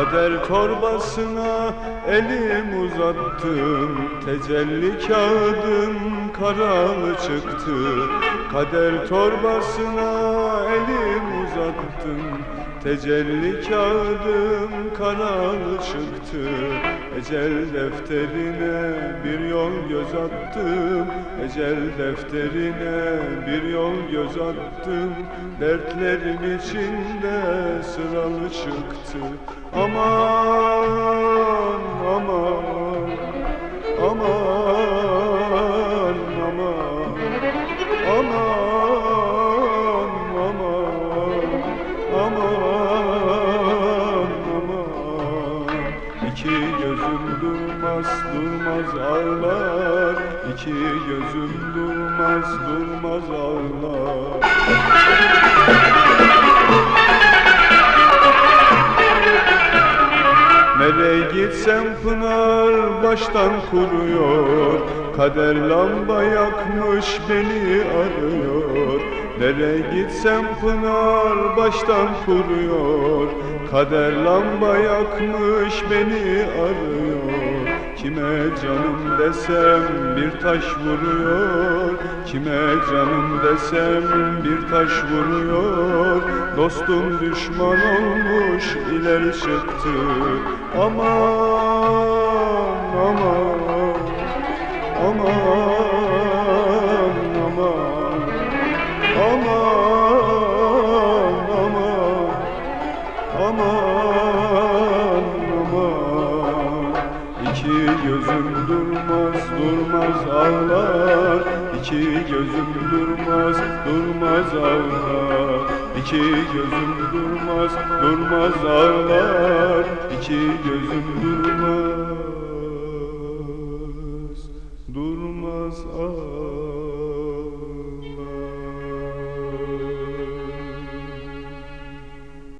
Kader torbasına elim uzattım Tecelli kağıdım karalı çıktı. Kader torbasına elim uzattım Tecelli kağıdım karalı çıktı. Ecel defterine bir yol göz attım Ecel defterine bir yol göz attım. Dertlerim içinde sıralı çıktı Aman aman aman aman. Aman aman aman aman. İki gözüm durmaz durmaz ağlar. İki gözüm durmaz durmaz ağlar Nereye gitsem pınar baştan kuruyor. Kader lamba yakmış beni arıyor. Nereye gitsem pınar baştan kuruyor. Kader lamba yakmış beni arıyor Kime canım desem bir taş vuruyor Kime canım desem bir taş vuruyor. Dostum düşman olmuş ileri çıktı. Aman aman aman aman aman aman İki gözüm durmaz durmaz ağlar. İki gözüm durmaz durmaz ağlar. İki gözüm durmaz durmaz ağlar. İki gözüm durmaz